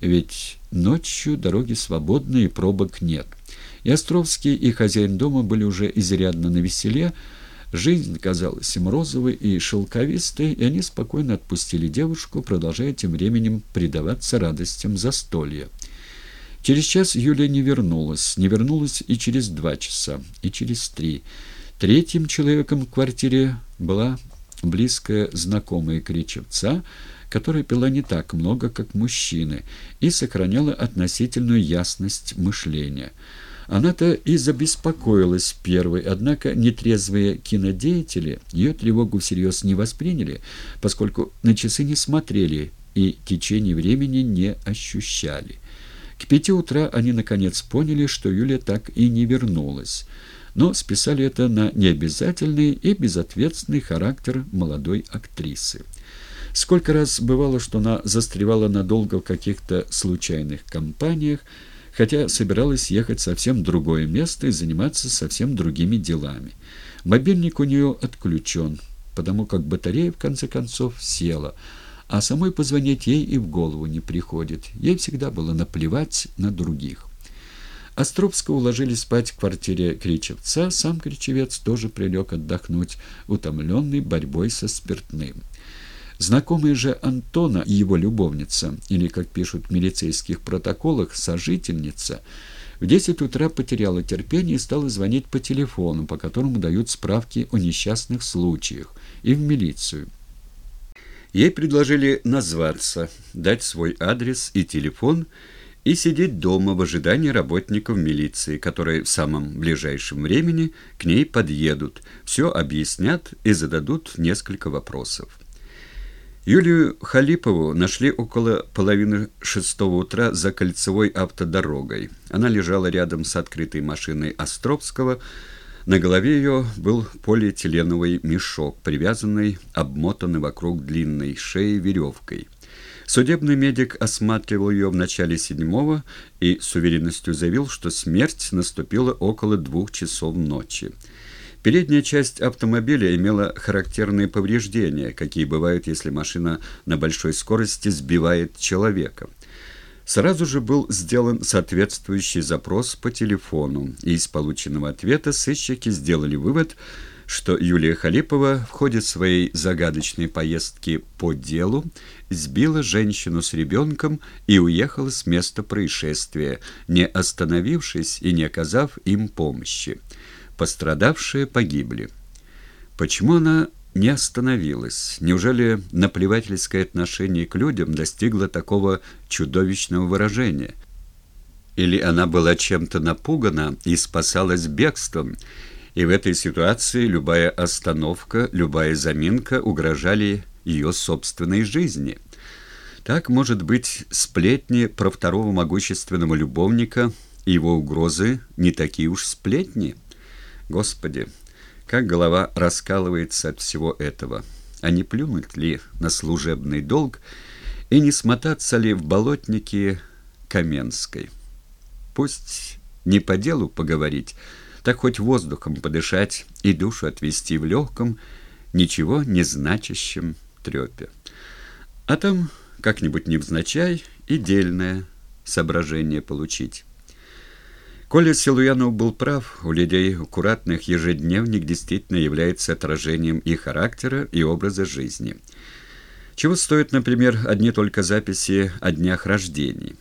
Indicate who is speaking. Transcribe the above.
Speaker 1: ведь ночью дороги свободны и пробок нет. И Островский, и хозяин дома были уже изрядно на веселе, Жизнь казалась им розовой и шелковистой, и они спокойно отпустили девушку, продолжая тем временем предаваться радостям застолья. Через час Юлия не вернулась, не вернулась и через два часа, и через три. Третьим человеком в квартире была близкая знакомая Кричевца, которая пила не так много, как мужчины, и сохраняла относительную ясность мышления. Она-то и забеспокоилась первой, однако нетрезвые кинодеятели ее тревогу всерьез не восприняли, поскольку на часы не смотрели и течение времени не ощущали. К пяти утра они наконец поняли, что Юля так и не вернулась, но списали это на необязательный и безответственный характер молодой актрисы. Сколько раз бывало, что она застревала надолго в каких-то случайных компаниях, хотя собиралась ехать совсем в другое место и заниматься совсем другими делами. Мобильник у нее отключен, потому как батарея, в конце концов, села, а самой позвонить ей и в голову не приходит. Ей всегда было наплевать на других. Островского уложили спать в квартире Кричевца, сам Кричевец тоже прилег отдохнуть, утомленный борьбой со спиртным. Знакомая же Антона и его любовница, или, как пишут в милицейских протоколах, сожительница, в 10 утра потеряла терпение и стала звонить по телефону, по которому дают справки о несчастных случаях, и в милицию. Ей предложили назваться, дать свой адрес и телефон и сидеть дома в ожидании работников милиции, которые в самом ближайшем времени к ней подъедут, все объяснят и зададут несколько вопросов. Юлию Халипову нашли около половины шестого утра за кольцевой автодорогой. Она лежала рядом с открытой машиной Островского. На голове ее был полиэтиленовый мешок, привязанный, обмотанный вокруг длинной шеи веревкой. Судебный медик осматривал ее в начале седьмого и с уверенностью заявил, что смерть наступила около двух часов ночи. Передняя часть автомобиля имела характерные повреждения, какие бывают, если машина на большой скорости сбивает человека. Сразу же был сделан соответствующий запрос по телефону, и из полученного ответа сыщики сделали вывод, что Юлия Халипова в ходе своей загадочной поездки по делу сбила женщину с ребенком и уехала с места происшествия, не остановившись и не оказав им помощи. Пострадавшие погибли. Почему она не остановилась? Неужели наплевательское отношение к людям достигло такого чудовищного выражения? Или она была чем-то напугана и спасалась бегством, и в этой ситуации любая остановка, любая заминка угрожали ее собственной жизни? Так, может быть, сплетни про второго могущественного любовника и его угрозы не такие уж сплетни? Господи, как голова раскалывается от всего этого. А не плюнуть ли на служебный долг и не смотаться ли в болотнике Каменской? Пусть не по делу поговорить, так хоть воздухом подышать и душу отвести в легком, ничего не значащем трепе. А там как-нибудь невзначай и дельное соображение получить. Коля Силуянов был прав, у людей аккуратных ежедневник действительно является отражением их характера и образа жизни. Чего стоят, например, одни только записи о днях рождений?